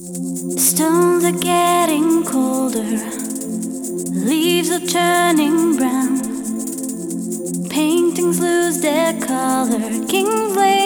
Stones are getting colder, leaves are turning brown. Paintings lose their color, kings lay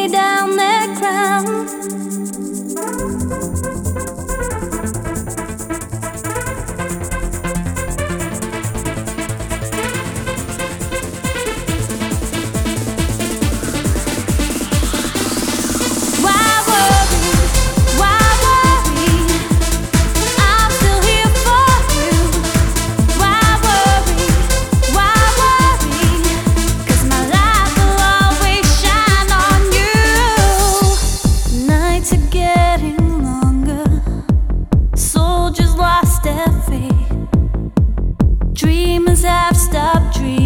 Dreamers have stopped dreaming.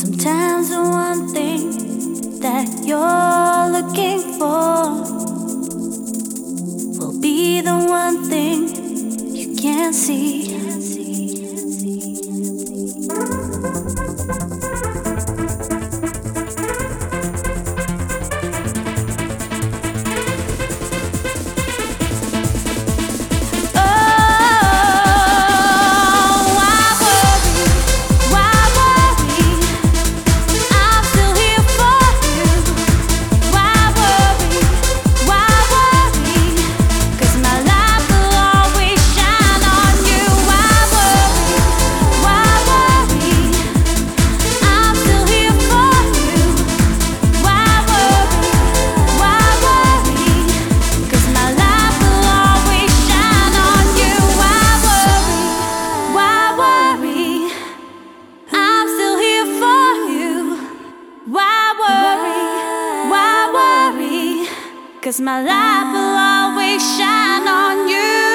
Sometimes the one thing that you're looking for will be the one thing you can't see. Cause my light will always shine on you.